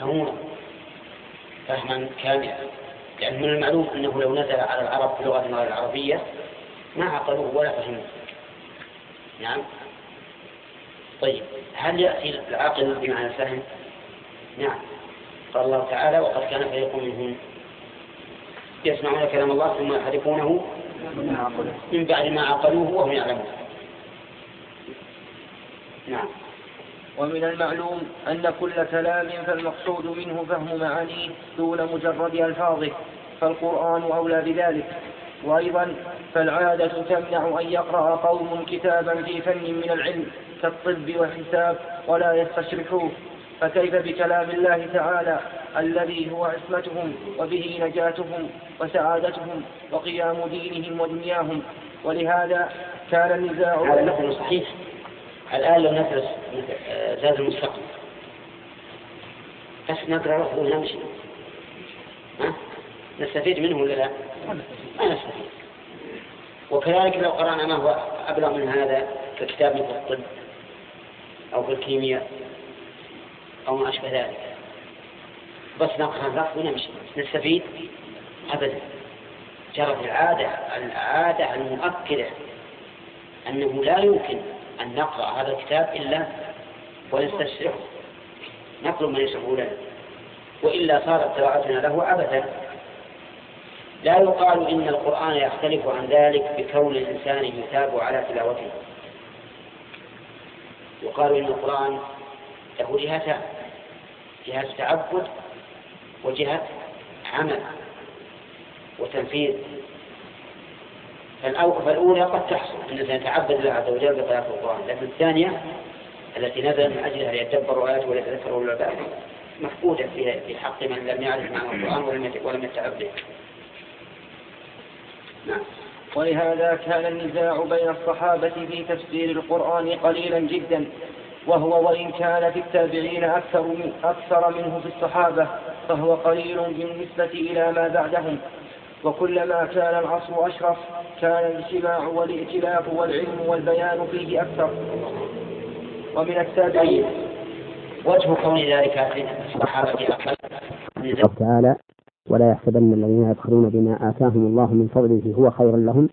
يفهمونه فهما كاملا. لأن من المعلوم أنه لو نزل على العرب في لغة غير العربية ما عقلوه ولا فهموه. نعم. طيب هل يأتي العقل بمعنى الفهم؟ نعم. قال الله تعالى وقد كان فريق منهم يسمعون كلام الله ثم يحرفونه من بعد ما عقلوه وهم يعلمون نعم ومن المعلوم أن كل كلام فالمقصود منه فهم معانيه دون مجرد ألفاظه فالقرآن أولى بذلك. وأيضا فالعادة تمنع أن يقرأ قوم كتابا في فن من العلم كالطب والحساب ولا يستشرحوه. فكيف بكلام الله تعالى الذي هو عصمتهم وبه نجاتهم وسعادتهم وقيام دينهم ودنياهم؟ ولهذا كان النزاع هذا نقل صحيح. الآن لو ندرس زاد المستقبل. بس نقرأ لفظه ونمشي ها؟ نستفيد منه ولا لا؟ ما نستفيد. وكذلك لو قرأنا ما هو أبلغ من هذا ككتاب مثل الطب أو في الكيمياء أو ما أشبه ذلك. بس نقرأ اللفظ ونمشي. نستفيد أبدا. جرت العادة العادة المؤكدة أنه لا يمكن أن نقرأ هذا الكتاب إلا ونستشرحه. نطلب من يشرحه لنا. وإلا صارت قراءتنا له عبثا لا يقال إن القرآن يختلف عن ذلك بكون الإنسان يثاب على تلاوته. يقال إن القرآن له جهتان. جهة تعبد وجهة عمل وتنفيذ. فالأولى قد تحصل أن الإنسان يتعبد الله عز وجل بقراءة القرآن لكن الثانية التي نزل من أجلها ليتدبروا آياته وليتذكروا أولو الألباب مفقودة في حق من لم يعرف معنى القرآن ولم ولم يتعب به. نعم. ولهذا كان النزاع بين الصحابة في تفسير القرآن قليلا جدا وهو وإن كان في التابعين أكثر, من أكثر منه في الصحابة فهو قليل بالنسبة إلى ما بعدهم وكلما كان العصر أشرف كان الاجتماع والائتلاف والعلم والبيان فيه أكثر. ومن التابعين. وجه كون ذلك الصحابة أكثر تعالى ولا يحسبن الذين يبخلون بما آتاهم الله من فضله هو خير لهم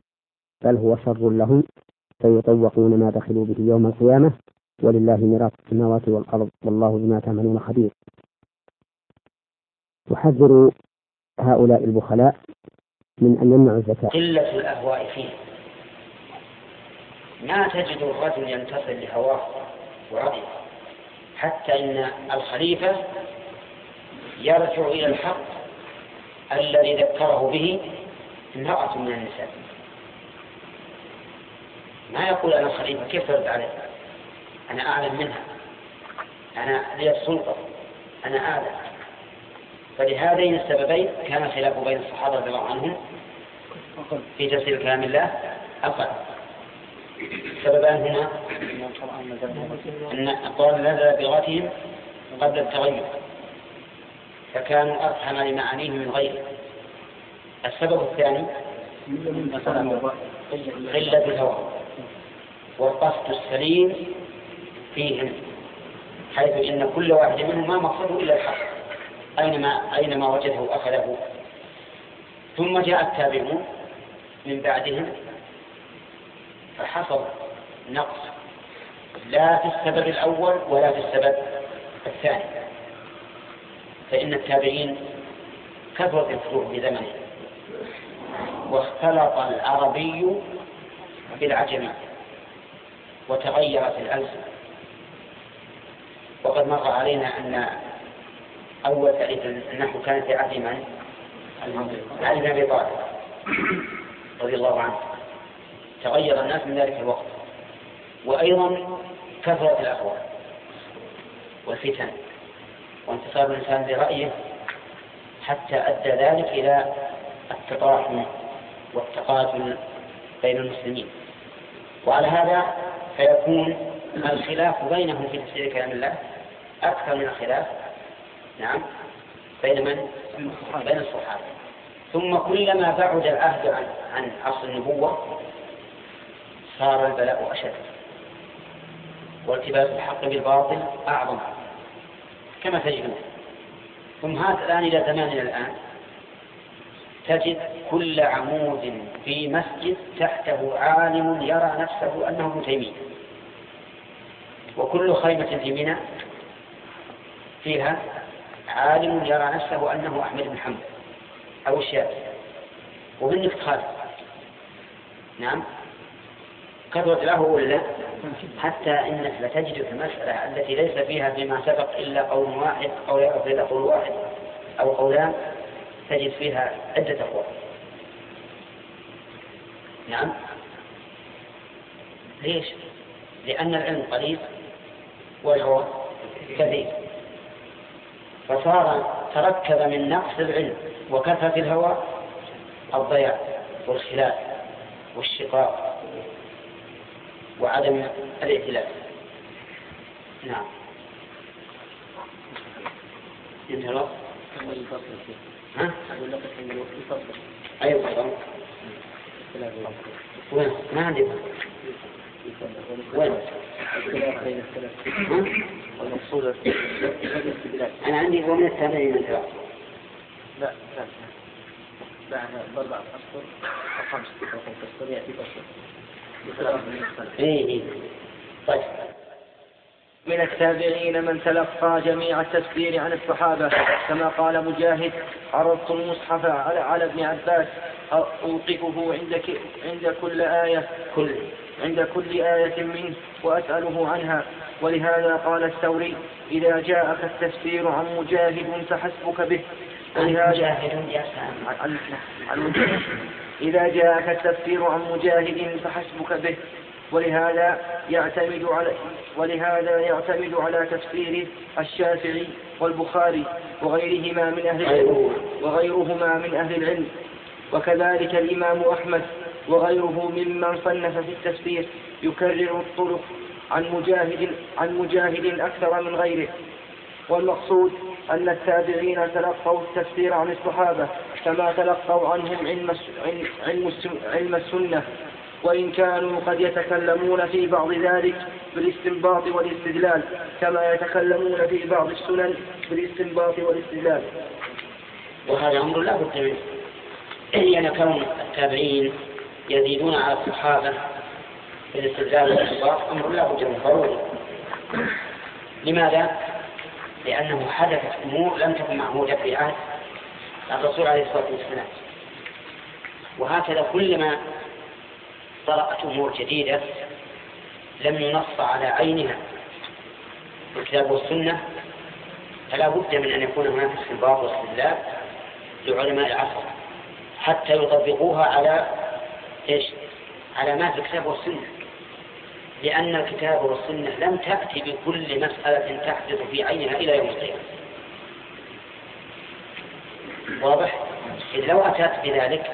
بل هو شر لهم سيطوقون ما بخلوا به يوم القيامة. ولله ميراث السماوات والأرض والله بما تعملون خبير. تحذر هؤلاء البخلاء من أن يمنعوا الزكاة. قلة الأهواء فيه. ما تجد الرجل ينتصر لهواه ورضي حتى إن الخليفة يرجع إلى الحق الذي ذكره به امرأة من النساء. ما يقول أنا خليفة؟ كيف ترد عليه؟ أنا أعلم منها. أنا لي السلطة. أنا أعلم. فلهذين السببين كان الخلاف بين الصحابة رضي الله عنهم في تفسير كلام الله. أقل السببان هنا أن القرآن نزل بلغتهم قبل التغير فكانوا أفهم لمعانيه من غيره السبب الثاني قلة الهوى والقصد السليم فيهم حيث إن كل واحد منهم ما مقصده إلا الحق. أينما أينما وجده أخذه. ثم جاء التابعون من بعدهم. فحصل نقص. لا في السبب الأول ولا في السبب الثاني. فإن التابعين كثرت الفروع في زمنه. واختلط العربي بالعجمي. وتغيرت الألسنة. وقد مر علينا أن أول تعريف النحو كانت في عهد من؟ علي بن أبي طالب. رضي الله عنه. تغير الناس من ذلك الوقت. وأيضا كثرت الأهواء والفتن. وانتصار الإنسان برأيه حتى أدى ذلك إلى التطاحن والتقاتل بين المسلمين. وعلى هذا فيكون الخلاف بينهم في تفسير كلام الله أكثر من الخلاف نعم. بين من؟ بين الصحابة. ثم كلما بعد العهد عن عن عصر النبوة صار البلاء أشد. والتباس الحق بالباطل أعظم. كما تجدون. ثم هات الآن إلى زماننا الآن. تجد كل عمود في مسجد تحته عالم يرى نفسه أنه ابن تيمية. وكل خيمة في منى فيها عالم يرى نفسه أنه أحمد بن حنبل. أو الشافعي. ومنك تخالف نعم. كثرت له ولا حتى إنك لتجد في المسألة التي ليس فيها فيما سبق إلا قول واحد أو إلا قول واحد أو قولان تجد فيها عدة أقوال. نعم. ليش؟ لأن العلم قليل والهوى كثير. فصار تركب من نقص العلم وكثرة الهوى الضياع والخلاف والشقاق وعدم الائتلاف نعم انتهى الوقت ها؟ أقول لك أي فصل؟ وين؟ ما عندي وين؟ المقصود أنا عندي هو من التابعين من لا لا بعد بأربعة أشهر أو خمس أشهر يأتي فصل طيب. من التابعين من تلقى جميع التفسير عن الصحابة كما قال مجاهد عرضت المصحف على, على ابن عباس أوقفه عند عند كل آية. كل. عند كل آية منه وأسأله عنها. ولهذا قال الثوري إذا جاءك التفسير عن مجاهد فحسبك به. ولهذا عن مجاهد إذا جاءك التفسير عن مجاهد فحسبك به. ولهذا يعتمد على ولهذا يعتمد على تفسير الشافعي والبخاري وغيرهما من أهل العلم وغيرهما من أهل العلم. وكذلك الإمام أحمد. وغيره ممن صنف في التفسير يكرر الطرق عن مجاهد عن مجاهد أكثر من غيره. والمقصود أن التابعين تلقوا التفسير عن الصحابة كما تلقوا عنهم علم علم علم السنة. وإن كانوا قد يتكلمون في بعض ذلك بالاستنباط والاستدلال كما يتكلمون في بعض السنن بالاستنباط والاستدلال. وهذا أمر لا بد منه. لأن كون التابعين يزيدون على الصحابة في الاستدلال والاستنباط أمر لا بد منه ضروري لماذا؟ لأنه حدثت أمور لم تكن معهودة في عهد الرسول عليه الصلاة والسلام وهكذا كلما طرأت أمور جديدة لم ينص على عينها في الكتاب والسنة فلا بد من أن يكون هناك استنباط واستدلال لعلماء العصر حتى يطبقوها على إيش؟ على ما في الكتاب والسنة. لأن الكتاب والسنة لم تأتي بكل مسألة تحدث في عينها إلى يوم القيامة. واضح؟ إذ لو أتت بذلك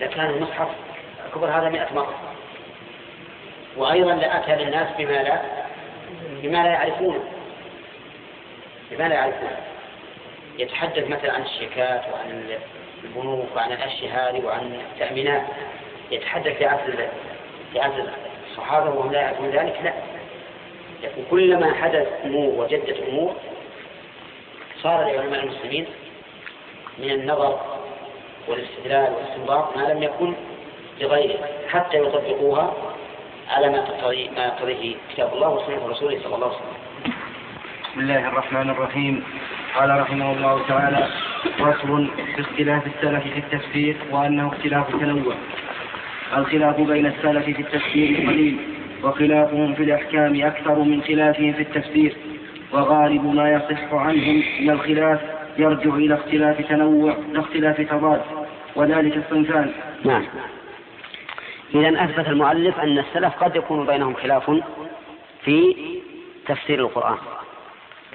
لكان المصحف أكبر هذا مئة مرة. وأيضا لأتى للناس بما لا بما لا يعرفونه. بما لا يعرفونه. يتحدث مثلا عن الشيكات وعن البنوك وعن الأشياء هذه وعن التأمينات. يتحدث في عصر في عصر الصحابة وهم لا يعرفون ذلك لا. لكن كلما حدث أمور وجدت أمور صار لعلماء المسلمين من النظر والاستدلال والاستنباط ما لم يكن لغيره حتى يطبقوها على ما تقتضي ما يقتضيه كتاب الله وسنة رسوله صلى الله عليه وسلم. بسم الله الرحمن الرحيم. قال رحمه الله تعالى فصل في اختلاف السلف في التفسير وأنه اختلاف تنوع. الخلاف بين السلف في التفسير قليل وخلافهم في الأحكام أكثر من خلافهم في التفسير وغالب ما يصح عنهم من الخلاف يرجع إلى اختلاف تنوع لا اختلاف تضاد وذلك الصنفان. نعم. إذا أثبت المؤلف أن السلف قد يكون بينهم خلاف في تفسير القرآن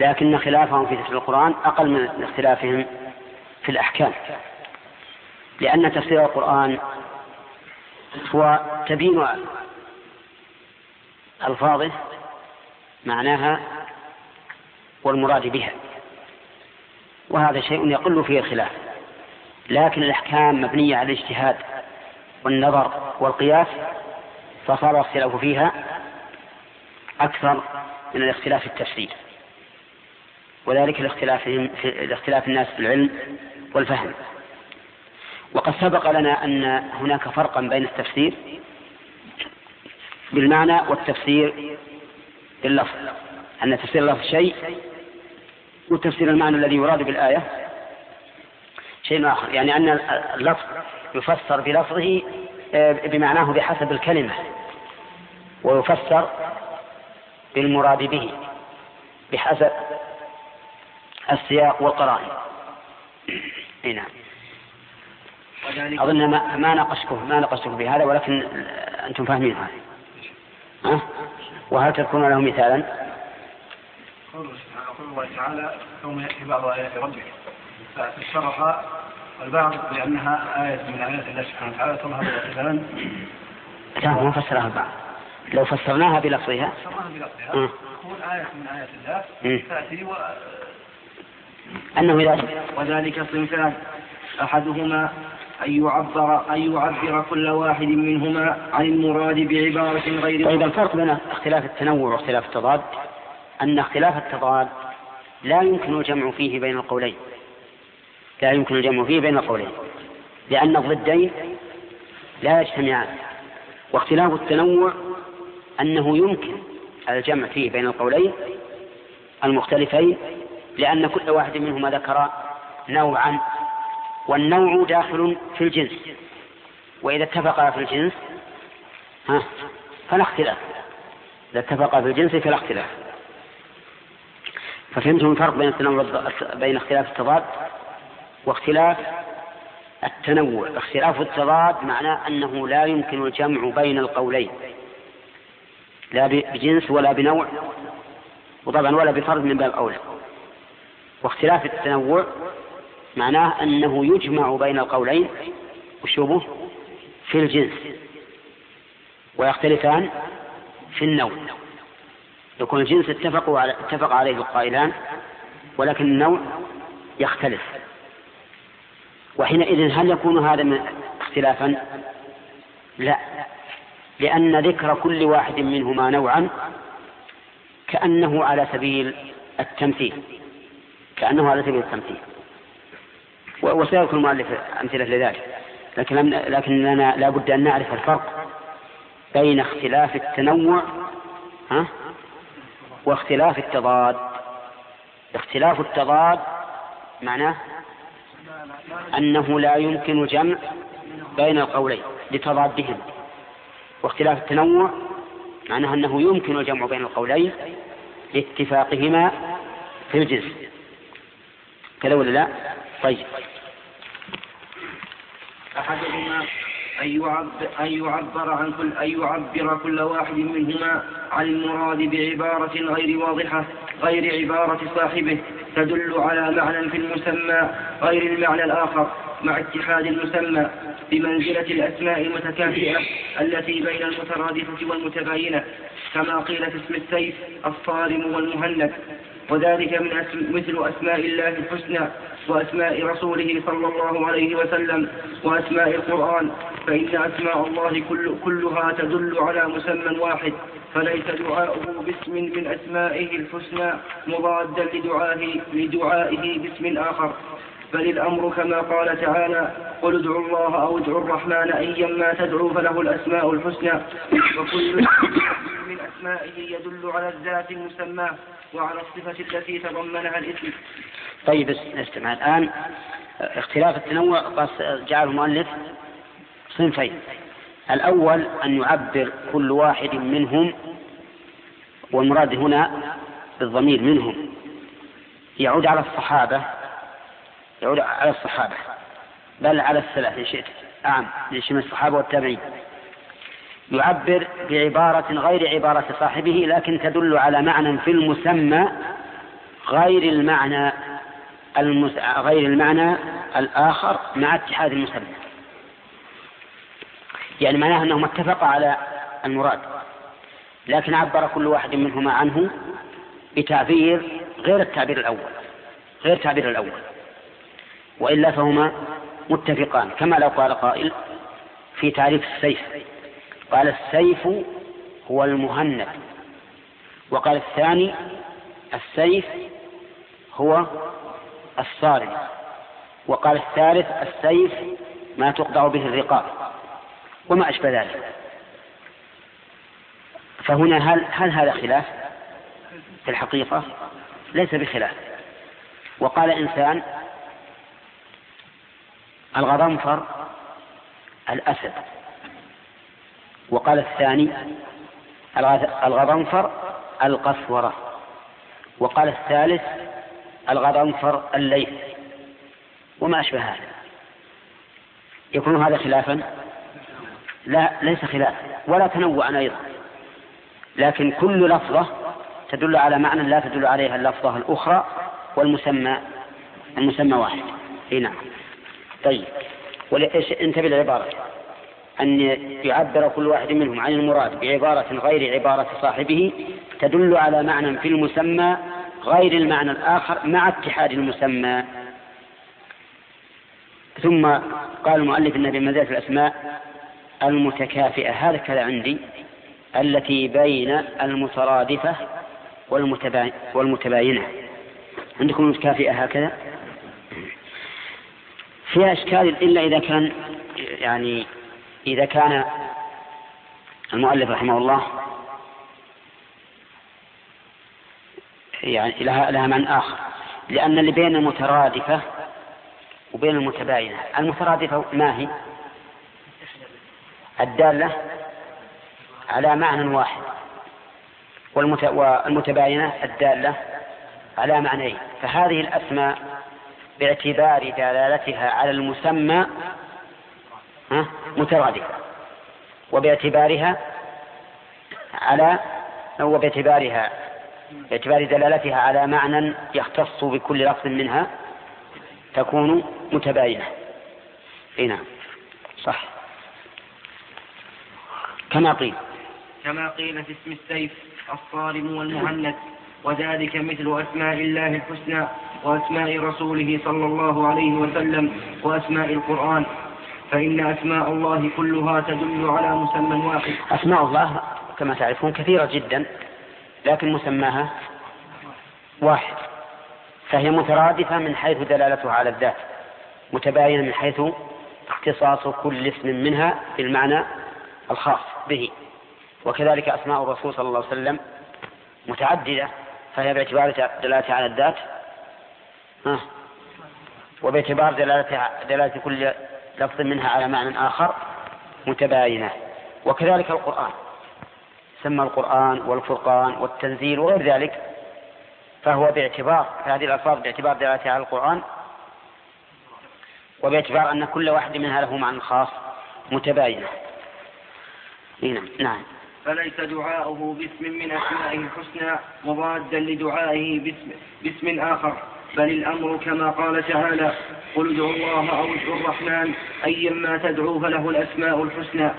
لكن خلافهم في تفسير القرآن أقل من اختلافهم في الأحكام لأن تفسير القرآن هو تبين ألفاظه معناها والمراد بها. وهذا شيء يقل فيه الخلاف. لكن الأحكام مبنية على الاجتهاد والنظر والقياس فصار الاختلاف فيها أكثر من الاختلاف في التفسير. وذلك في لاختلاف الناس في العلم والفهم. وقد سبق لنا أن هناك فرقا بين التفسير بالمعنى والتفسير باللفظ. أن تفسير اللفظ شيء وتفسير المعنى الذي يراد بالآية شيء آخر. يعني أن اللفظ يفسر بلفظه آه، بمعناه بحسب الكلمة ويفسر بالمراد به بحسب السياق والقرائن. نعم. أظن ما, ما ناقشتكم ما ناقشتكم بهذا ولكن أنتم فاهمين هذا. ها؟ وهل تذكرون له مثالا؟ قول الله تعالى يوم يأتي بعض آيات ربك. ففسرها البعض لأنها آية من آيات الله سبحانه وتعالى تظهر مثلا. لا ما فسرها البعض. لو فسرناها بلفظها. فسرناها بلفظها. تكون آية من آيات الله تأتي و... أنه إذا وذلك صنفان أحدهما أن يعبر أن يعبر كل واحد منهما عن المراد بعبارة غير طيب الفرق بين اختلاف التنوع واختلاف التضاد أن اختلاف التضاد لا يمكن الجمع فيه بين القولين. لا يمكن الجمع فيه بين القولين. لأن الضدين لا يجتمعان. واختلاف التنوع أنه يمكن الجمع فيه بين القولين المختلفين لأن كل واحد منهما ذكر نوعا والنوع داخل في الجنس. وإذا اتفقا في الجنس ها فلا اختلاف. إذا اتفقا في الجنس فلا اختلاف. ففهمتم الفرق بين التنوع بين اختلاف التضاد واختلاف التنوع. اختلاف التضاد معناه أنه لا يمكن الجمع بين القولين. لا بجنس ولا بنوع وطبعا ولا بفرد من باب أولى. واختلاف التنوع معناه أنه يجمع بين القولين وشبه في الجنس ويختلفان في النوع. يكون الجنس اتفقوا على اتفق عليه القائلان ولكن النوع يختلف. وحينئذ هل يكون هذا من اختلافا؟ لا. لأن ذكر كل واحد منهما نوعا كأنه على سبيل التمثيل. كأنه على سبيل التمثيل. وسيذكر المؤلف أمثلة لذلك. لكن لكن لنا لا بد أن نعرف الفرق بين اختلاف التنوع ها واختلاف التضاد. اختلاف التضاد معناه أنه لا يمكن جمع بين القولين لتضادهم. واختلاف التنوع معناه أنه يمكن الجمع بين القولين لاتفاقهما في الجنس. كذا ولا لا؟ طيب. أحدهما أن يعبر, أن يعبر عن كل أن يعبر كل واحد منهما عن المراد بعبارة غير واضحة غير عبارة صاحبه تدل على معنى في المسمى غير المعنى الآخر مع اتحاد المسمى بمنزلة الأسماء المتكافئة التي بين المترادفة والمتباينة كما قيل في اسم السيف الصارم والمهند. وذلك من أسم مثل أسماء الله الحسنى وأسماء رسوله صلى الله عليه وسلم وأسماء القرآن فإن أسماء الله كل كلها تدل على مسمى واحد فليس دعاؤه باسم من أسمائه الحسنى مضادا لدعائه, لدعائه باسم آخر. بل الأمر كما قال تعالى قل ادعوا الله أو ادعوا الرحمن أيما تدعوا فله الأسماء الحسنى. وكل من أسمائه يدل على الذات المسماه وعلى الصفة التي تضمنها الاسم. طيب استمع الآن اختلاف التنوع جعل المؤلف صنفين. الأول أن يعبر كل واحد منهم والمراد هنا بالضمير منهم. يعود على الصحابة يعود على الصحابة. بل على السلف إن شئت. نعم من الصحابة والتابعين. يعبر بعبارة غير عبارة صاحبه لكن تدل على معنى في المسمى غير المعنى المس... غير المعنى الآخر مع اتحاد المسمى. يعني معناه أنهم اتفقا على المراد لكن عبر كل واحد منهما عنه بتعبير غير التعبير الأول غير التعبير الأول. وإلا فهما متفقان كما لو قال قائل في تعريف السيف. قال السيف هو المهند. وقال الثاني السيف هو الصارم. وقال الثالث السيف ما تقطع به الرقاب. وما أشبه ذلك. فهنا هل هل هذا خلاف في الحقيقة؟ ليس بخلاف. وقال إنسان الغضنفر الأسد. وقال الثاني الغضنفر القسورة. وقال الثالث الغضنفر الليث وما أشبه هذا. يكون هذا خلافا؟ لا ليس خلاف. ولا تنوعا أيضا. لكن كل لفظة تدل على معنى لا تدل عليها اللفظة الأخرى والمسمى المسمى واحد. إي نعم. طيب. انتبه للعبارة. أن يعبر كل واحد منهم عن المراد بعبارة غير عبارة صاحبه تدل على معنى في المسمى غير المعنى الآخر مع اتحاد المسمى. ثم قال المؤلف أن بمنزلة الأسماء المتكافئة هذا كذا عندي التي بين المترادفة والمتباينة. عندكم المتكافئة هكذا؟ فيها إشكال إلا إذا كان يعني إذا كان المؤلف رحمه الله يعني لها لها معنى آخر. لأن اللي بين المترادفة وبين المتباينة. المترادفة ما هي؟ الدالة على معنى واحد. والمتباينة الدالة على معنيين. فهذه الأسماء باعتبار دلالتها على المسمى مترادفة وباعتبارها على أو باعتبارها باعتبار دلالتها على معنى يختص بكل لفظ منها تكون متباينة. أي نعم. صح. كما قيل. كما قيل في اسم السيف الصارم والمهند وذلك مثل أسماء الله الحسنى وأسماء رسوله صلى الله عليه وسلم وأسماء القرآن. فإن أسماء الله كلها تدل على مسمى واحد. أسماء الله كما تعرفون كثيرة جدا لكن مسماها واحد. فهي مترادفة من حيث دلالتها على الذات متباينة من حيث اختصاص كل اسم منها بالمعنى الخاص به. وكذلك أسماء الرسول صلى الله عليه وسلم متعددة فهي باعتبار دلالتها على الذات. وباعتبار دلالتها دلالة كل لفظ منها على معنى آخر متباينة. وكذلك القرآن. سمى القرآن والفرقان والتنزيل وغير ذلك. فهو باعتبار هذه الألفاظ باعتبار دلالتها على القرآن. وباعتبار أن كل واحد منها له معنى خاص متباينة. نعم. نعم. فليس دعاؤه باسم من أسمائه الحسنى مضادا لدعائه باسم, باسم آخر. بل الأمر كما قال تعالى قل ادعوا الله أو ادعوا الرحمن أيما تدعو فله الأسماء الحسنى.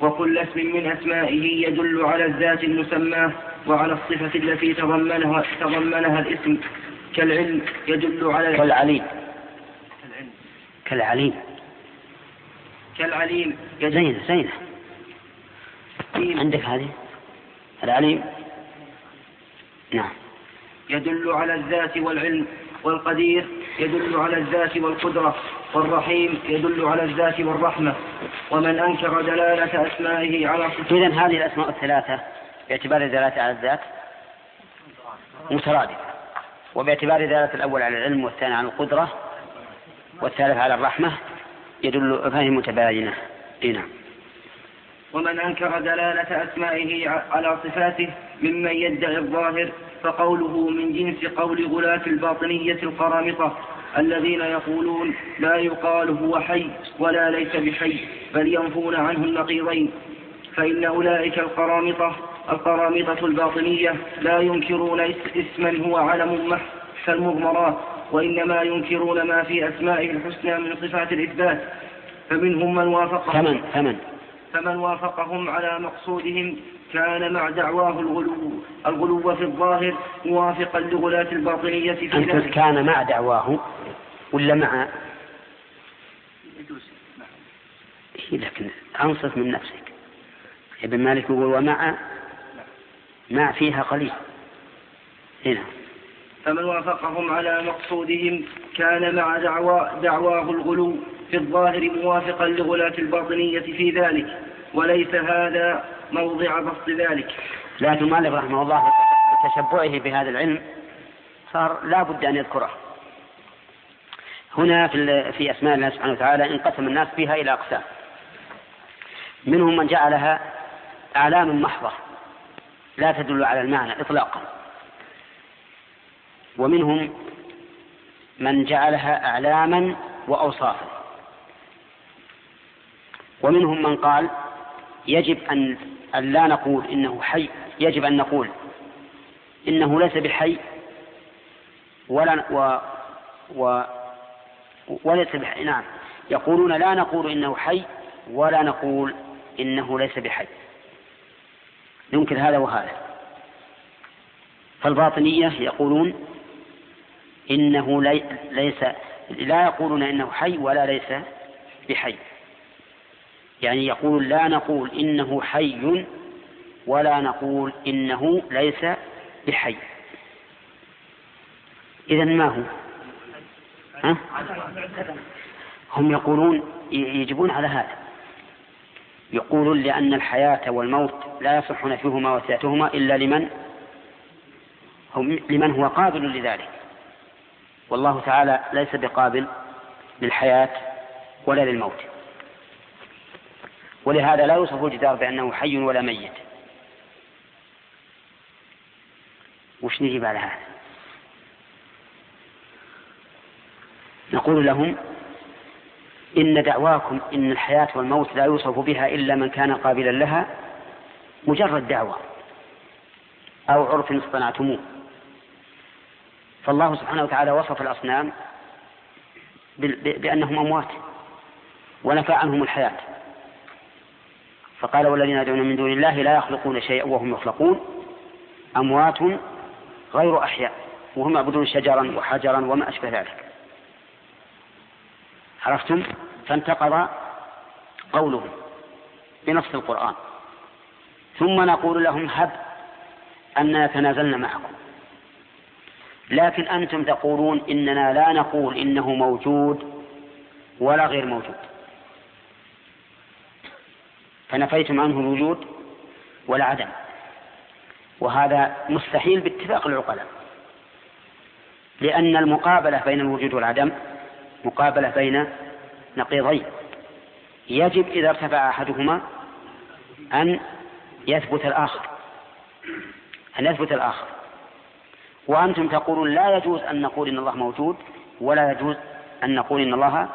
وكل اسم من أسمائه يدل على الذات المسماه وعلى الصفة التي تضمنها, تضمنها الاسم. كالعلم يدل على كالعليم. كالعليم كالعليم زينة زينة. عندك هذه؟ العليم؟ نعم. يدل على الذات والعلم والقدير يدل على الذات والقدرة والرحيم يدل على الذات والرحمة. ومن أنكر دلالة أسمائه على إذا هذه الأسماء الثلاثة باعتبار دلالة على الذات مترادفة وباعتبار دلالة الأول على العلم والثاني على القدرة والثالث على الرحمة يدل فهي متباينة. نعم. ومن أنكر دلالة أسمائه على صفاته ممن يدعي الظاهر فقوله من جنس قول غلاة الباطنية القرامطة الذين يقولون لا يقال هو حي ولا ليس بحي بل ينفون عنه النقيضين. فإن أولئك القرامطة القرامطة الباطنية لا ينكرون اسما هو علم محض كالمضمرات وإنما ينكرون ما في أسمائه الحسنى من صفات الإثبات فمنهم من وافقهم فمن فمن فمن وافقهم على مقصودهم كان مع دعواه الغلو الغلو في الظاهر موافقا لغلاة الباطنية في أنت كان مع دعواه ولا مع؟ إيه، لكن أنصف من نفسك. ابن مالك يقول ومع؟ مع فيها قليل. هنا فمن وافقهم على مقصودهم كان مع دعوى دعواه الغلو. في الظاهر موافقا لغلاة الباطنية في ذلك وليس هذا موضع بسط ذلك. لكن المؤلف رحمه الله تشبعه بهذا العلم صار لا بد أن يذكره. هنا في, في أسماء الله سبحانه وتعالى انقسم الناس فيها إلى أقسام. منهم من جعلها أعلام محضة لا تدل على المعنى إطلاقا. ومنهم من جعلها أعلاما وأوصافا. ومنهم من قال يجب أن لا نقول إنه حي يجب أن نقول إنه ليس بحي ولا و, و وليس بحي. نعم. يقولون لا نقول إنه حي ولا نقول إنه ليس بحي. يمكن هذا وهذا. فالباطنية يقولون إنه لي ليس لا يقولون إنه حي ولا ليس بحي. يعني يقول لا نقول إنه حي ولا نقول إنه ليس بحي. إذا ما هو؟ ها؟ هم يقولون يجبون على هذا. يقولون لأن الحياة والموت لا يصح نفيهما وسعتهما إلا لمن؟ هم لمن هو قابل لذلك. والله تعالى ليس بقابل للحياة ولا للموت. ولهذا لا يوصف الجدار بأنه حي ولا ميت. وش نجيب على هذا؟ نقول لهم إن دعواكم إن الحياة والموت لا يوصف بها إلا من كان قابلا لها مجرد دعوة أو عرف اصطنعتموه. فالله سبحانه وتعالى وصف الأصنام بأنهم أموات ونفى عنهم الحياة. فقال والذين يدعون من دون الله لا يخلقون شيئا وهم يخلقون أموات غير أحياء وهم يعبدون شجرا وحجرا وما أشبه ذلك. عرفتم؟ فانتقض قولهم بنص القرآن. ثم نقول لهم هب أن نتنازلنا معكم. لكن أنتم تقولون إننا لا نقول إنه موجود ولا غير موجود. فنفيتم عنه الوجود والعدم. وهذا مستحيل باتفاق العقلاء. لأن المقابلة بين الوجود والعدم مقابلة بين نقيضين. يجب إذا ارتفع أحدهما أن يثبت الآخر. أن يثبت الآخر. وأنتم تقولون لا يجوز أن نقول إن الله موجود ولا يجوز أن نقول إن الله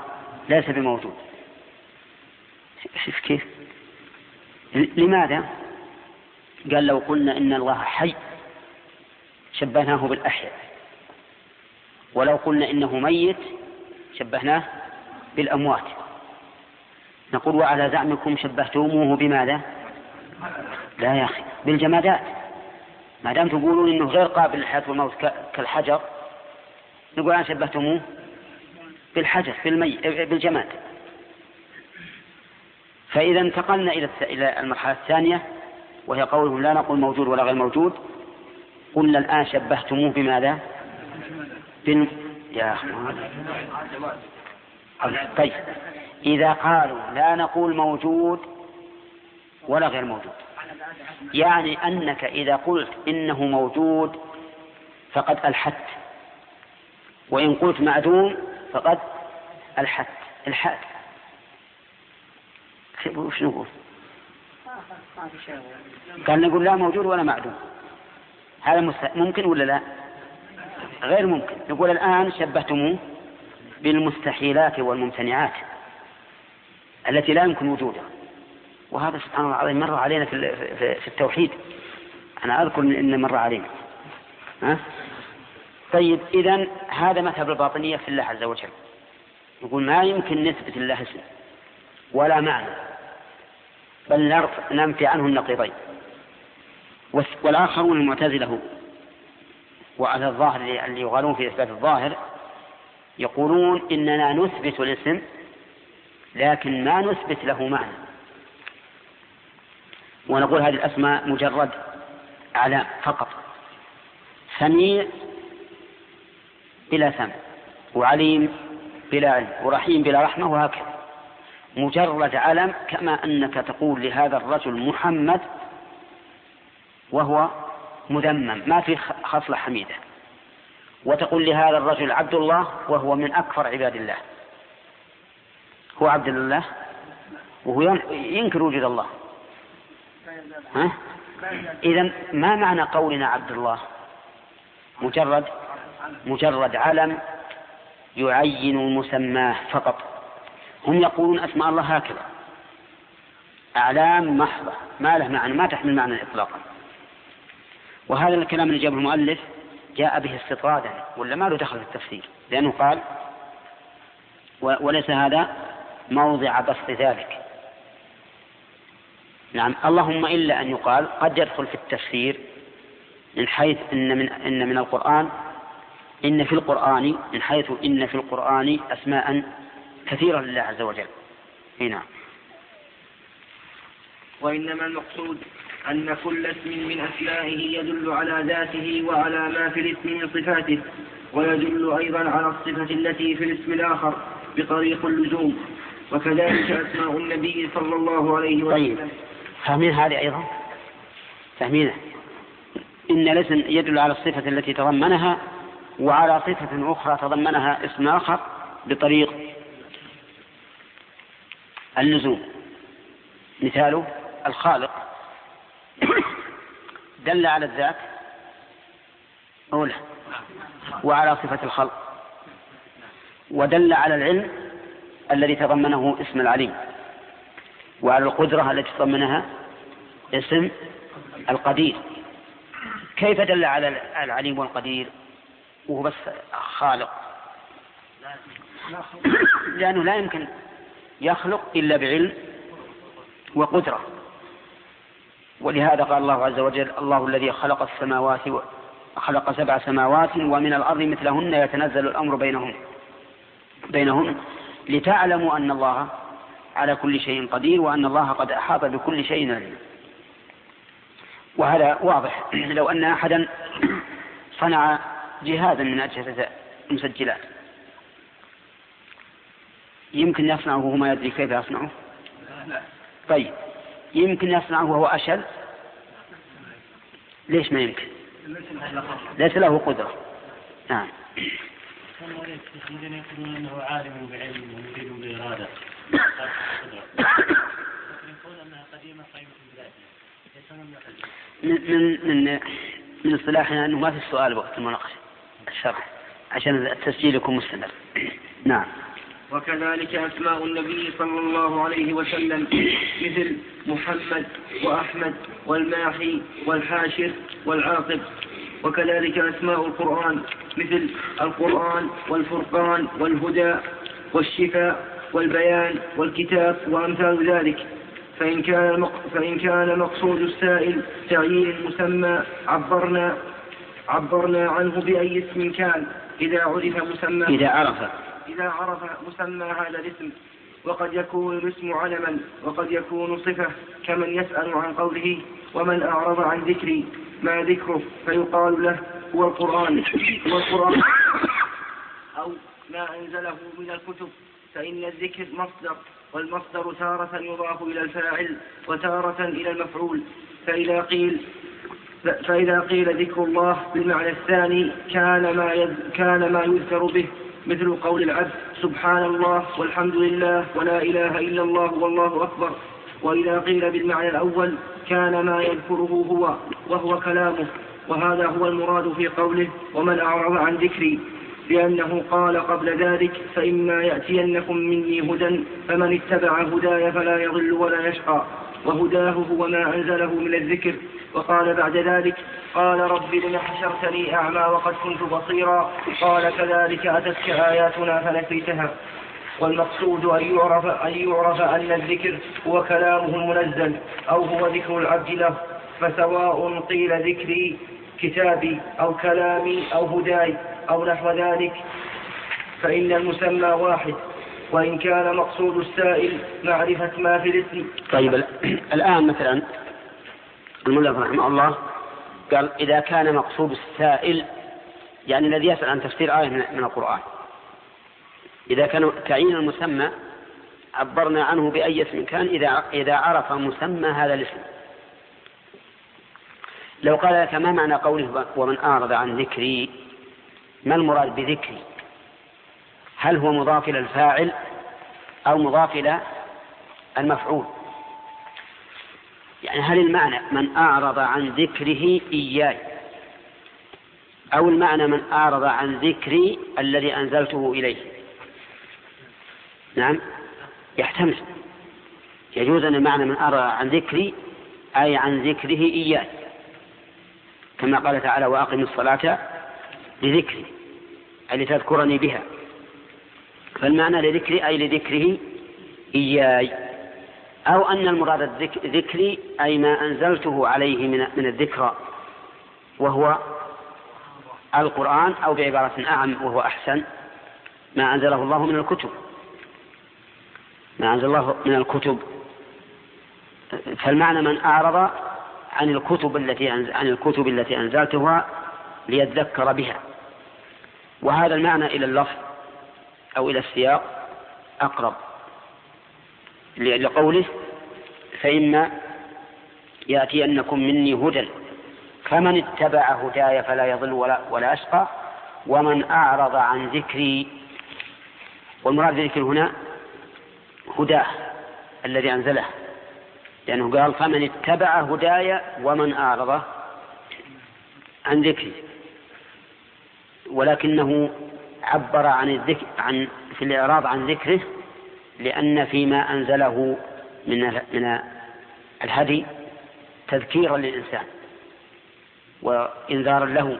ليس بموجود. شوف كيف لماذا؟ قال لو قلنا إن الله حي شبهناه بالأحياء. ولو قلنا إنه ميت شبهناه بالأموات. نقول وعلى زعمكم شبهتموه بماذا؟ لا يا أخي بالجمادات. ما دام تقولون إنه غير قابل للحياة والموت كالحجر نقول أنا شبهتموه بالحجر بالمي بالجماد. فإذا انتقلنا إلى إلى المرحلة الثانية وهي قولهم لا نقول موجود ولا غير موجود. قلنا الآن شبهتموه بماذا؟ بال... يا أخي طيب. إذا قالوا لا نقول موجود ولا غير موجود يعني أنك إذا قلت إنه موجود فقد ألحدت وإن قلت معدوم فقد ألحدت. الحاد وش نقول قال نقول لا موجود ولا معدوم. هذا ممكن ولا لا؟ غير ممكن. نقول الآن شبهتموه بالمستحيلات والممتنعات التي لا يمكن وجودها. وهذا سبحان الله العظيم مر علينا في, في التوحيد. أنا أذكر إن مر علينا. ها؟ طيب إذا هذا مذهب الباطنية في الله عز وجل. يقول ما يمكن نثبت الله اسم ولا معنى. بل ننفي عنه النقيضين والآخرون المعتزلة. وعلى الظاهر اللي يغالون في إثبات الظاهر يقولون إننا نثبت الاسم لكن ما نثبت له معنى. ونقول هذه الأسماء مجرد أعلام فقط. سميع بلا سمع وعليم بلا علم ورحيم بلا رحمة وهكذا. مجرد علم كما أنك تقول لهذا الرجل محمد وهو مذمم ما في خصلة حميدة. وتقول لهذا الرجل عبد الله وهو من أكثر عباد الله. هو عبد الله؟ وهو ينكر وجود الله. ها؟ إذا ما معنى قولنا عبد الله؟ مجرد مجرد علم يعين مسماه فقط. هم يقولون أسماء الله هكذا. أعلام محضة. ما له معنى ما تحمل معنى إطلاقا. وهذا الكلام اللي جابه المؤلف جاء به استطرادا ولا ما له دخل في التفسير لأنه قال وليس هذا موضع بسط ذلك. نعم اللهم إلا أن يقال قد يدخل في التفسير من حيث إن من إن من القرآن إن في القرآن من حيث إن في القرآن أسماء كثيرة لله عز وجل. نعم. وإنما المقصود أن كل اسم من أسمائه يدل على ذاته وعلى ما في الاسم من صفاته ويدل أيضا على الصفة التي في الاسم الآخر بطريق اللزوم. وكذلك أسماء النبي صلى الله عليه وسلم. طيب فاهمين هذه أيضا؟ فاهمينه إن الاسم يدل على الصفة التي تضمنها وعلى صفة أخرى تضمنها اسم آخر بطريق اللزوم مثاله الخالق. دل على الذات أولى وعلى صفة الخلق. ودل على العلم الذي تضمنه اسم العليم. وعلى القدرة التي تضمنها اسم القدير. كيف دل على العليم والقدير؟ وهو بس خالق. لأنه لا يمكن يخلق إلا بعلم وقدرة. ولهذا قال الله عز وجل الله الذي خلق السماوات خلق سبع سماوات ومن الأرض مثلهن يتنزل الأمر بينهن بينهن لتعلموا أن الله على كل شيء قدير وأن الله قد أحاط بكل شيء علم. وهذا واضح. لو أن أحدا صنع جهازا من أجهزة المسجلات يمكن يصنعه وهو ما يدري كيف يصنعه؟ طيب يمكن يصنعه وهو أشل ليش ما يمكن؟ ليس له قدرة. نعم. يقولون أنه عالم بعلم ومريد بإرادة. يقولون أنها قديمة قائمه من من من اصطلاحنا أنه ما في السؤال وقت المناقشة. الشرح. عشان التسجيل يكون مستمر. نعم. وكذلك أسماء النبي صلى الله عليه وسلم مثل محمد وأحمد والماحي والحاشر والعاقب. وكذلك أسماء القرآن مثل القرآن والفرقان والهدى والشفاء والبيان والكتاب وأمثال ذلك. فإن كان فإن كان مقصود السائل تعيين المسمى عبرنا عبرنا عنه بأي اسم كان. إذا عرف مسمى. إذا عرف. إذا عرف مسمى هذا الاسم وقد يكون الاسم علما وقد يكون صفة كمن يسأل عن قوله ومن أعرض عن ذكري ما ذكره؟ فيقال له هو القرآن هو القرآن. أو ما أنزله من الكتب فإن الذكر مصدر والمصدر تارة يضاف إلى الفاعل وتارة إلى المفعول. فإذا قيل فإذا قيل ذكر الله بالمعنى الثاني كان ما كان ما يذكر به. مثل قول العبد سبحان الله والحمد لله ولا إله إلا الله والله أكبر. وإذا قيل بالمعنى الأول كان ما يذكره هو وهو كلامه. وهذا هو المراد في قوله ومن أعرض عن ذكري. لأنه قال قبل ذلك فإما يأتينكم مني هدى فمن اتبع هداي فلا يضل ولا يشقى. وهداه هو ما أنزله من الذكر. وقال بعد ذلك قال رب لم حشرتني أعمى وقد كنت بصيرا؟ قال كذلك أتتك آياتنا فنسيتها. والمقصود أن يعرف, أن يعرف أن الذكر هو كلامه المنزل أو هو ذكر العبد له. فسواء قيل ذكري كتابي أو كلامي أو هداي أو نحو ذلك فإن المسمى واحد. وإن كان مقصود السائل معرفة ما في الاسم. طيب الآن مثلا المؤلف رحمه الله قال إذا كان مقصود السائل يعني الذي يسأل عن تفسير آية من القرآن. إذا كان تعيين المسمى عبرنا عنه بأي اسم كان إذا إذا عرف مسمى هذا الاسم. لو قال لك ما معنى قوله ومن أعرض عن ذكري ما المراد بذكري؟ هل هو مضاف إلى الفاعل أو مضاف إلى المفعول؟ يعني هل المعنى من أعرض عن ذكره إياي؟ أو المعنى من أعرض عن ذكري الذي أنزلته إليه؟ نعم يحتمل. يجوز أن المعنى من أعرض عن ذكري أي عن ذكره إياي. كما قال تعالى وأقم الصلاة لذكري أي لتذكرني بها. فالمعنى لذكري أي لذكره إياي. أو أن المراد ذكري أي ما أنزلته عليه من من الذكرى وهو القرآن أو بعبارة أعم وهو أحسن ما أنزله الله من الكتب. ما أنزل الله من الكتب. فالمعنى من أعرض عن الكتب التي عن الكتب التي أنزلتها ليذكر بها. وهذا المعنى إلى اللفظ أو إلى السياق أقرب. لقوله فإما يأتينكم مني هدى فمن اتبع هداي فلا يضل ولا, ولا أشقى ومن أعرض عن ذكري والمراد ذكر هنا هداه الذي أنزله لأنه قال فمن اتبع هداي ومن أعرض عن ذكري ولكنه عبر عن الذكر عن في الإعراض عن ذكره لأن فيما أنزله من من الهدي تذكيرا للإنسان وإنذارا له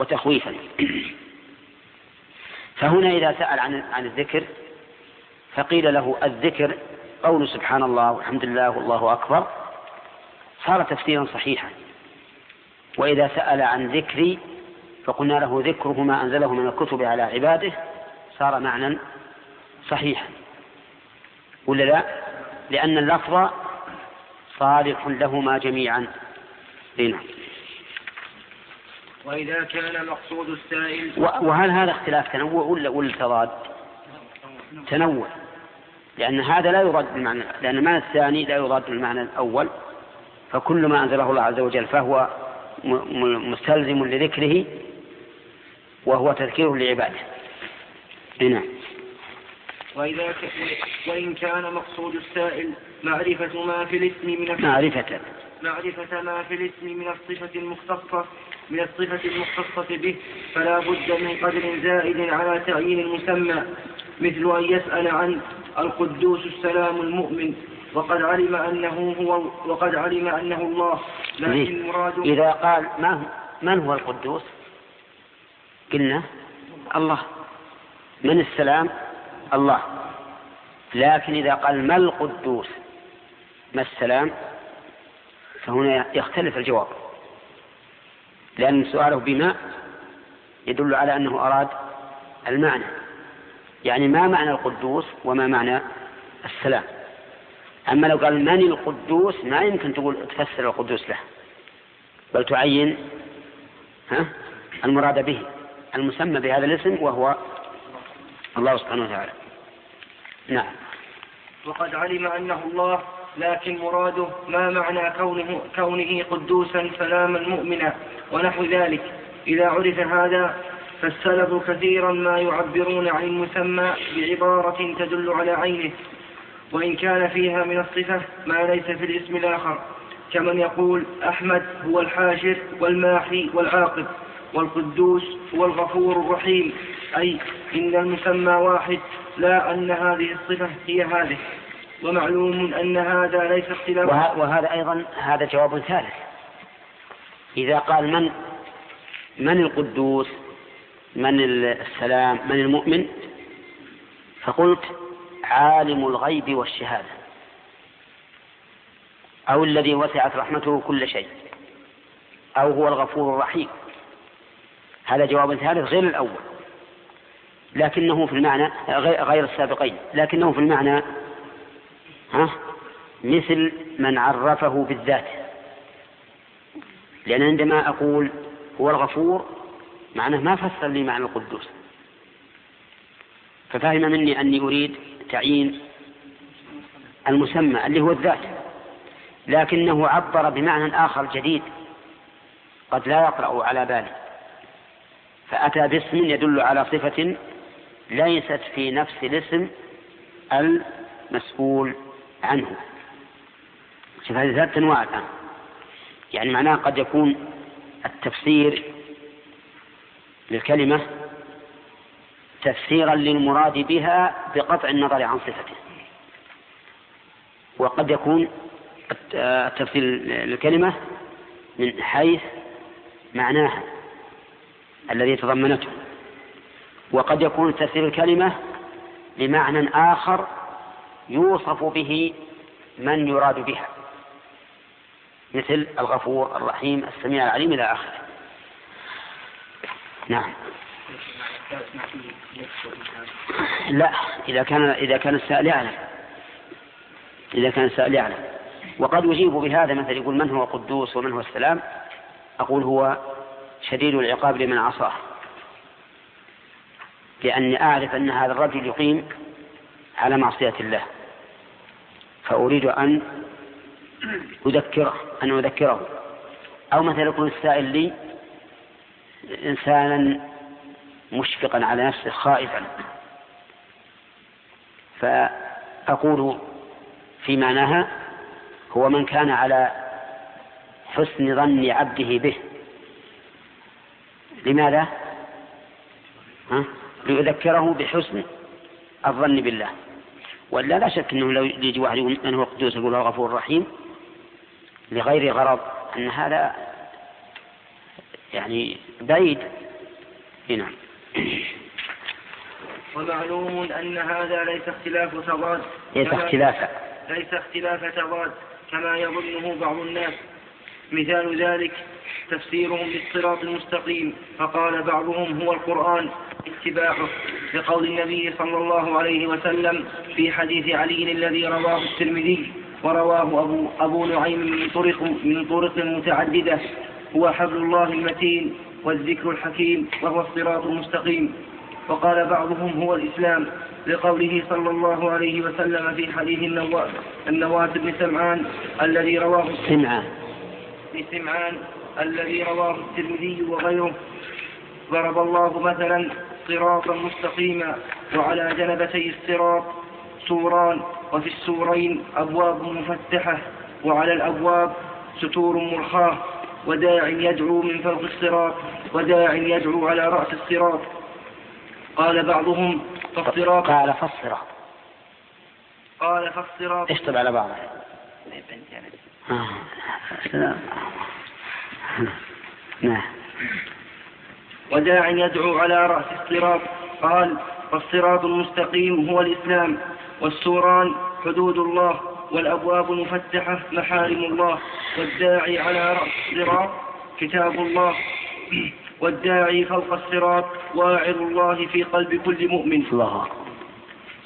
وتخويفا. فهنا إذا سأل عن عن الذكر فقيل له الذكر قول سبحان الله والحمد لله والله أكبر. صار تفسيرا صحيحا. وإذا سأل عن ذكري فقلنا له ذكره ما أنزله من الكتب على عباده صار معنى صحيحا. ولا لا؟ لأن اللفظ صالح لهما جميعا. هنا وإذا كان مقصود السائل وهل هذا اختلاف تنوع ولا ولا تضاد؟ تنوع. لأن هذا لا يراد بالمعنى لأن المعنى الثاني لا يراد بالمعنى الأول. فكل ما أنزله الله عز وجل فهو مستلزم لذكره وهو تذكير لعباده. نعم. وإذا ك... وإن كان مقصود السائل معرفة ما في الاسم من معرفة. معرفة ما في الاسم من الصفة المختصة من الصفة المختصة به فلا بد من قدر زائد على تعيين المسمى مثل أن يسأل عن القدوس السلام المؤمن وقد علم أنه هو وقد علم أنه الله لكن مراده إذا قال ما هو من هو القدوس؟ قلنا الله. من السلام؟ الله. لكن إذا قال ما القدوس؟ ما السلام؟ فهنا يختلف الجواب. لأن سؤاله بما يدل على أنه أراد المعنى. يعني ما معنى القدوس وما معنى السلام؟ أما لو قال من القدوس ما يمكن تقول تفسر القدوس له. بل تعين ها المراد به المسمى بهذا الاسم وهو الله سبحانه وتعالى. نعم. وقد علم أنه الله لكن مراده ما معنى كونه, كونه قدوسا سلاما مؤمنا ونحو ذلك. إذا عرف هذا فالسلف كثيرا ما يعبرون عن المسمى بعبارة تدل على عينه. وإن كان فيها من الصفة ما ليس في الاسم الآخر. كمن يقول أحمد هو الحاشر والماحي والعاقب والقدوس هو الغفور الرحيم. أي إن المسمى واحد لا أن هذه الصفة هي هذه ومعلوم أن هذا ليس اختلاف. وهذا أيضا هذا جواب ثالث. إذا قال من؟ من القدوس؟ من السلام؟ من المؤمن؟ فقلت عالم الغيب والشهادة أو الذي وسعت رحمته كل شيء أو هو الغفور الرحيم. هذا جواب ثالث غير الأول. لكنه في المعنى غير السابقين لكنه في المعنى ها؟ مثل من عرفه بالذات. لأن عندما أقول هو الغفور معناه ما فسر لي معنى القدوس. ففهم مني أني أريد تعيين المسمى اللي هو الذات لكنه عبر بمعنى آخر جديد قد لا يطرأ على باله فأتى باسم يدل على صفة ليست في نفس الاسم المسؤول عنه. شوف هذه ثلاث أنواع الآن. يعني معناه قد يكون التفسير للكلمة تفسيرا للمراد بها بقطع النظر عن صفته. وقد يكون التفسير للكلمة من حيث معناها الذي تضمنته. وقد يكون تفسير الكلمة لمعنى آخر يوصف به من يراد بها مثل الغفور الرحيم السميع العليم إلى آخره. نعم. لا إذا كان إذا كان السائل يعلم. إذا كان السائل يعلم. وقد يجيب بهذا مثل يقول من هو قدوس ومن هو السلام؟ أقول هو شديد العقاب لمن عصاه. لأني أعرف أن هذا الرجل يقيم على معصية الله فأريد أن أذكره أن أذكره أو مثلا يكون السائل لي إنسانا مشفقا على نفسه خائفا فأقول في معناها هو من كان على حسن ظن عبده به لماذا؟ ها؟ ليذكره بحسن الظن بالله. ولا لا شك إنه لو يجي واحد يقول من هو قدوس يقول هو غفور رحيم لغير غرض أن هذا يعني بعيد. نعم. ومعلوم أن هذا ليس اختلاف تضاد. ليس اختلاف. ليس اختلاف تضاد. كما يظنه بعض الناس. مثال ذلك تفسيرهم للصراط المستقيم فقال بعضهم هو القرآن. اتباعه لقول النبي صلى الله عليه وسلم في حديث علي الذي رواه الترمذي ورواه أبو, أبو نعيم من طرق, من طرق متعددة. هو حبل الله المتين والذكر الحكيم وهو الصراط المستقيم. وقال بعضهم هو الإسلام لقوله صلى الله عليه وسلم في حديث النواس بن سمعان الذي رواه سمعان. بن سمعان الذي رواه الترمذي وغيره. ضرب الله مثلا صراطا مستقيما وعلى جنبتي الصراط سوران وفي السورين أبواب مفتحة وعلى الأبواب ستور مرخاة وداع يدعو من فوق الصراط وداع يدعو على رأس الصراط. قال بعضهم فالصراط قال فالصراط. قال فالصراط اشطب على بعضه. نعم. وداع يدعو على رأس الصراط. قال فالصراط المستقيم هو الإسلام والسوران حدود الله والأبواب المفتحة محارم الله والداعي على رأس الصراط كتاب الله. والداعي فوق الصراط واعظ الله في قلب كل مؤمن. الله.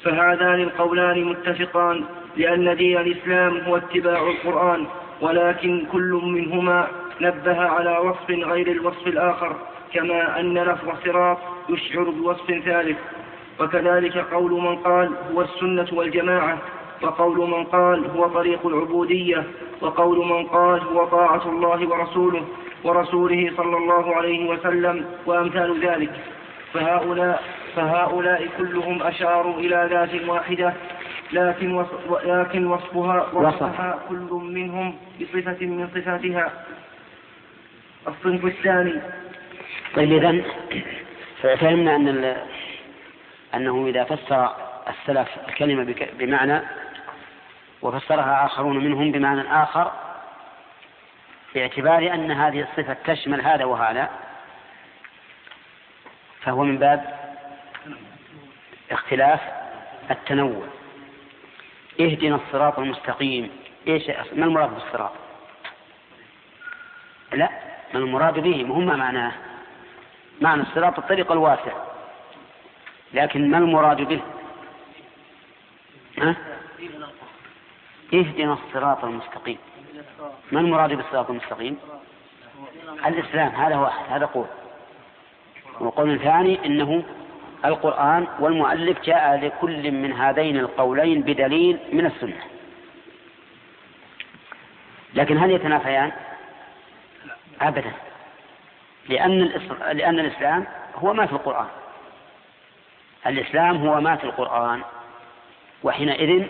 فهذان القولان متفقان لأن دين الإسلام هو اتباع القرآن ولكن كل منهما نبه على وصف غير الوصف الآخر. كما أن لفظ صراط يشعر بوصف ثالث وكذلك قول من قال هو السنة والجماعة وقول من قال هو طريق العبودية وقول من قال هو طاعة الله ورسوله ورسوله صلى الله عليه وسلم وأمثال ذلك. فهؤلاء فهؤلاء كلهم أشاروا إلى ذات واحدة لكن وصف لكن وصفها وصفها كل منهم بصفة من صفاتها. الصنف الثاني طيب إذا فهمنا أن أنه إذا فسر السلف الكلمة بمعنى وفسرها آخرون منهم بمعنى آخر باعتبار أن هذه الصفة تشمل هذا وهذا فهو من باب اختلاف التنوع. اهدنا الصراط المستقيم. إيش ما المراد بالصراط؟ لا ما المراد به مهم معناه؟ معنى الصراط الطريق الواسع. لكن ما المراد به؟ ها؟ اهدنا الصراط المستقيم. ما المراد بالصراط المستقيم؟ الإسلام هذا واحد هذا قول. والقول الثاني أنه القرآن والمؤلف جاء لكل من هذين القولين بدليل من السنة. لكن هل يتنافيان؟ أبدا. لأن, لأن الإسلام هو ما في القرآن. الإسلام هو ما في القرآن وحينئذ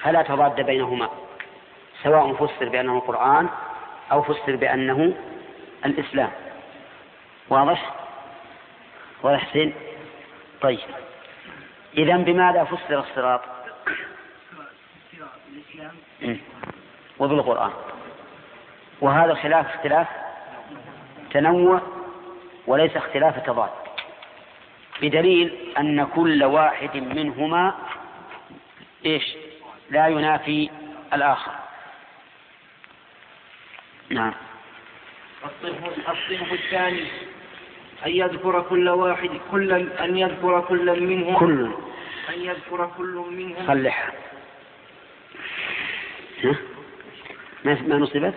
فلا تضاد بينهما سواء فسر بأنه القرآن أو فسر بأنه الإسلام. واضح؟ واضح حسين؟ طيب. إذا بماذا فسر الصراط؟ وبالقرآن. وهذا خلاف اختلاف؟ تنوع وليس اختلاف تضاد بدليل أن كل واحد منهما إيش؟ لا ينافي الآخر. نعم. الصنف الثاني أن يذكر كل واحد كل أن يذكر كل منهم كل. أن يذكر كل منهم صلحها ما ما نصبت؟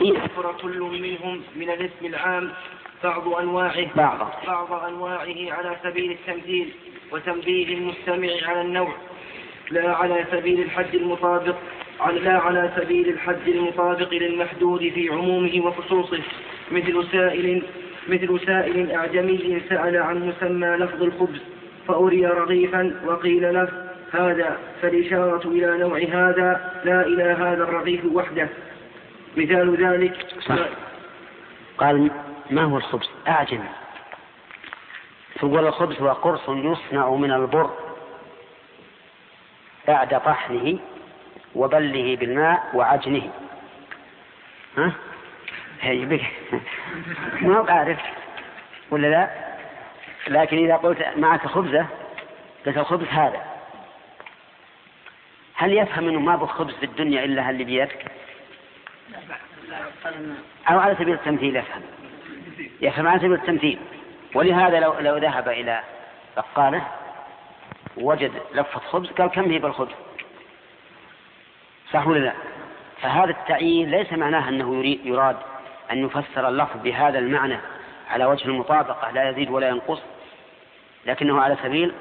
يذكر كل منهم من الاسم العام بعض أنواعه بعض. بعض أنواعه على سبيل التمثيل وتنبيه المستمع على النوع. لا على سبيل الحد المطابق لا على سبيل الحد المطابق للمحدود في عمومه وخصوصه. مثل سائل مثل سائل أعجمي سأل عن مسمى لفظ الخبز فأري رغيفا وقيل له هذا. فالإشارة إلى نوع هذا لا إلى هذا الرغيف وحده. مثال ذلك صح. قال ما هو الخبز؟ أعجم تقول الخبز هو قرص يصنع من البر بعد طحنه وبله بالماء وعجنه. ها؟ هي بك. ما هو عارف؟ ولا لا؟ لكن إذا قلت معك خبزة قلت الخبز هذا. هل يفهم إنه ما خبز في الدنيا إلا اللي بيدك؟ أو على سبيل التمثيل يفهم يفهم على سبيل التمثيل ولهذا لو لو ذهب إلى بقالة وجد لفة خبز قال كم هي بالخبز؟ صح ولا لا؟ فهذا التعيين ليس معناه أنه يريد يراد أن يفسر اللفظ بهذا المعنى على وجه المطابقة لا يزيد ولا ينقص لكنه على سبيل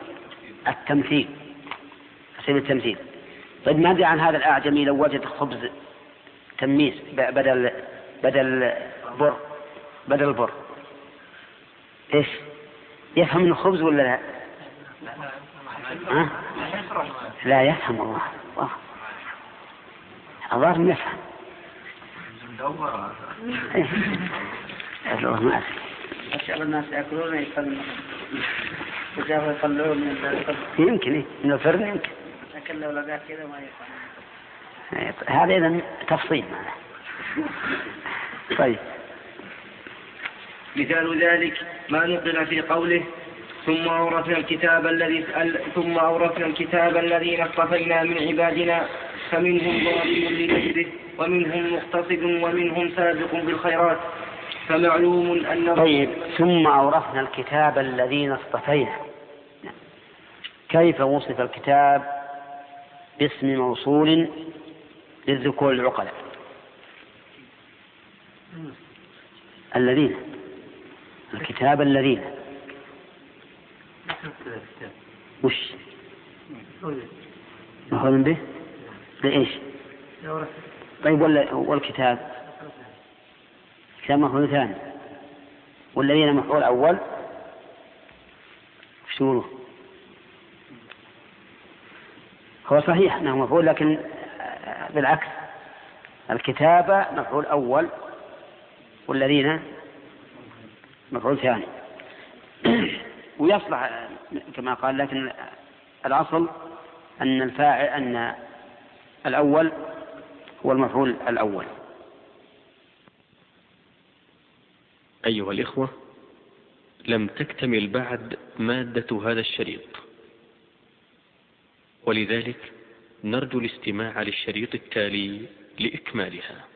التمثيل سبيل التمثيل طيب ماذا عن هذا الأعجمي لو وجد خبز تميس بدل بدل بر بدل البر إيش؟ يفهم إنه خبز ولا لا؟ ها؟ لا يفهم الله. الظاهر إنه يفهم. الله ما شاء الله الناس يأكلون يصلون يصلون. من يمكن إيه؟ من الفرن يمكن. لكن لو لقاه كذا ما يفهم. هذا إذا تفصيل طيب. مثال ذلك ما نقل في قوله ثم أورثنا الكتاب الذي ثم أورثنا الكتاب الذين اصطفينا من عبادنا فمنهم ظالم لنفسه ومنهم مقتصد ومنهم سابق بالخيرات فمعلوم أن طيب. ثم أورثنا الكتاب الذين اصطفينا. كيف وصف الكتاب باسم موصول للذكور العقلاء. الذين. الكتاب الذين. وش؟ مفعول به؟ لإيش؟ طيب ولا والكتاب؟ كتاب مفعول ثاني. والذين مفعول أول؟ شو هو صحيح أنه مفعول لكن بالعكس. الكتابة مفعول أول والذين مفعول ثاني. ويصلح كما قال لكن الأصل أن الفاعل أن الأول هو المفعول الأول. أيها الإخوة لم تكتمل بعد مادة هذا الشريط. ولذلك نرجو الاستماع للشريط التالي لإكمالها.